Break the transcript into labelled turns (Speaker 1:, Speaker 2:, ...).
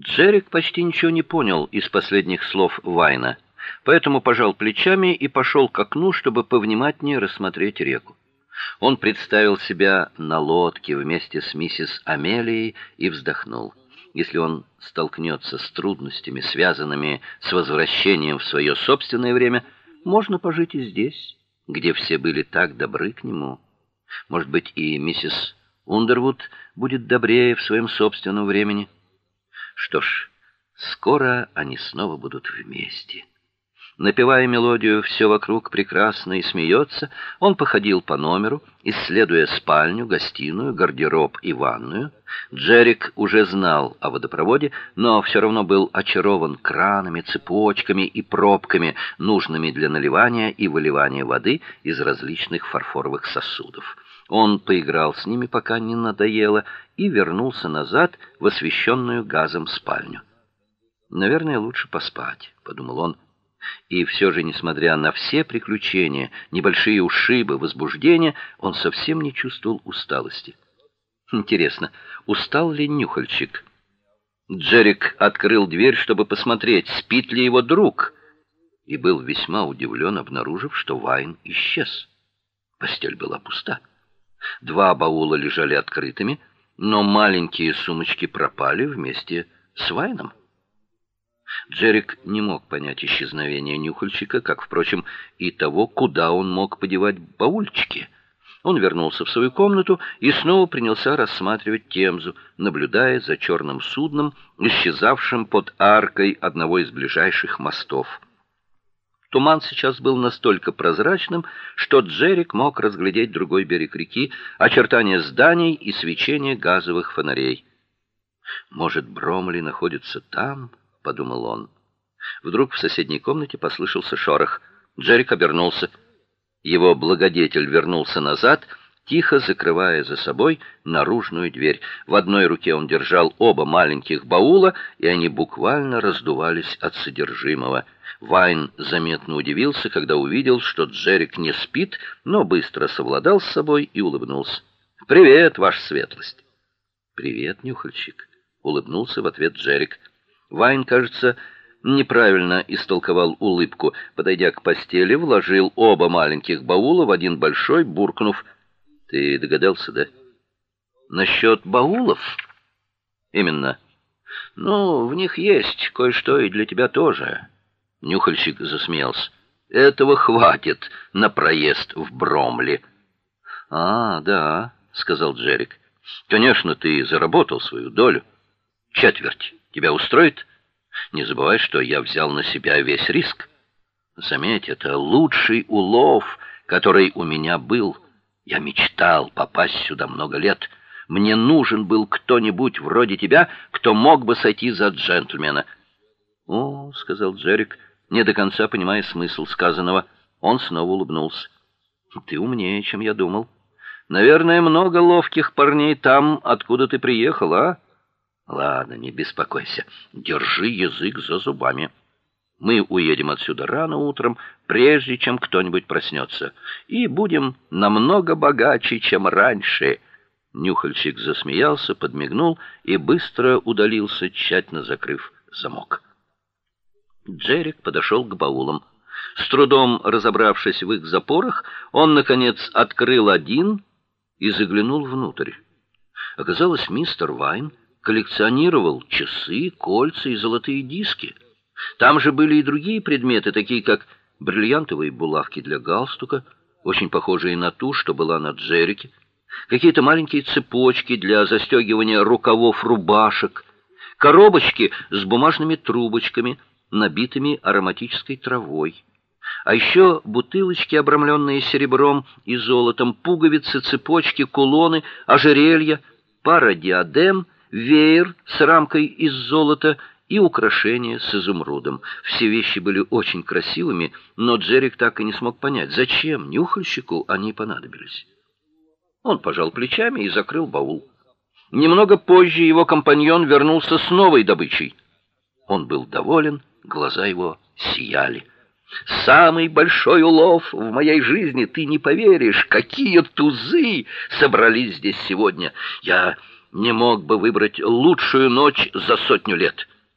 Speaker 1: Джерик почти ничего не понял из последних слов Вайна, поэтому пожал плечами и пошел к окну, чтобы повнимательнее рассмотреть реку. Он представил себя на лодке вместе с миссис Амелией и вздохнул. Если он столкнется с трудностями, связанными с возвращением в свое собственное время, можно пожить и здесь, где все были так добры к нему. Может быть, и миссис Ундервуд будет добрее в своем собственном времени. Что ж, скоро они снова будут вместе. Напевая мелодию «Все вокруг прекрасно» и смеется, он походил по номеру, исследуя спальню, гостиную, гардероб и ванную. Джерик уже знал о водопроводе, но все равно был очарован кранами, цепочками и пробками, нужными для наливания и выливания воды из различных фарфоровых сосудов. Он поиграл с ними, пока не надоело, и вернулся назад в освещенную газом спальню. Наверное, лучше поспать, подумал он и все же, несмотря на все приключения, небольшие ушибы, возбуждения, он совсем не чувствовал усталости. Интересно, устал ли нюхальщик? Джерик открыл дверь, чтобы посмотреть, спит ли его друг, и был весьма удивлен, обнаружив, что Вайн исчез. Постель была пуста. Два баула лежали открытыми, но маленькие сумочки пропали вместе с Вайном. Джерик не мог понять исчезновения нюхальщика, как, впрочем, и того, куда он мог подевать баульчики. Он вернулся в свою комнату и снова принялся рассматривать Темзу, наблюдая за черным судном, исчезавшим под аркой одного из ближайших мостов. Туман сейчас был настолько прозрачным, что Джерик мог разглядеть другой берег реки, очертания зданий и свечение газовых фонарей. Может, Бромли находится там? подумал он. Вдруг в соседней комнате послышался шорох. Джерик обернулся. Его благодетель вернулся назад, тихо закрывая за собой наружную дверь. В одной руке он держал оба маленьких баула, и они буквально раздувались от содержимого. Вайн заметно удивился, когда увидел, что Джерик не спит, но быстро совладал с собой и улыбнулся. Привет, ваша светлость. Привет, нюхальщик, улыбнулся в ответ Джерик. Вайн, кажется, неправильно истолковал улыбку. Подойдя к постели, вложил оба маленьких баула в один большой, буркнув: "Ты догадался, да?" Насчет баулов? Именно. Ну, в них есть кое-что и для тебя тоже. Нюхальщик засмеялся. Этого хватит на проезд в Бромли. А, да, сказал Джерик. Конечно, ты заработал свою долю. Четверть. Тебя устроит? Не забывай, что я взял на себя весь риск. Заметь, это лучший улов, который у меня был. Я мечтал попасть сюда много лет. Мне нужен был кто-нибудь вроде тебя, кто мог бы сойти за джентльмена. "О", сказал Джерик, не до конца понимая смысл сказанного. Он снова улыбнулся. "Ты умнее, чем я думал. Наверное, много ловких парней там, откуда ты приехал, а?" Ладно, не беспокойся. Держи язык за зубами. Мы уедем отсюда рано утром, прежде чем кто-нибудь проснется, и будем намного богаче, чем раньше. Нюхальщик засмеялся, подмигнул и быстро удалился, тщательно закрыв замок. Джерик подошел к баулам. С трудом разобравшись в их запорах, он наконец открыл один и заглянул внутрь. Оказалось, мистер Вайн коллекционировал часы, кольца и золотые диски. Там же были и другие предметы, такие как бриллиантовые булавки для галстука, очень похожие на ту, что была на Джерике, какие-то маленькие цепочки для застегивания рукавов рубашек, коробочки с бумажными трубочками, набитыми ароматической травой. А еще бутылочки, обрамленные серебром и золотом, пуговицы, цепочки, кулоны, ожерелья, пара диадем — веер с рамкой из золота и украшения с изумрудом. Все вещи были очень красивыми, но Джерик так и не смог понять, зачем нюхальщику они понадобились. Он пожал плечами и закрыл баул. Немного позже его компаньон вернулся с новой добычей. Он был доволен, глаза его сияли. Самый большой улов в моей жизни, ты не поверишь, какие тузы собрались здесь сегодня. Я не мог бы выбрать лучшую ночь за сотню лет.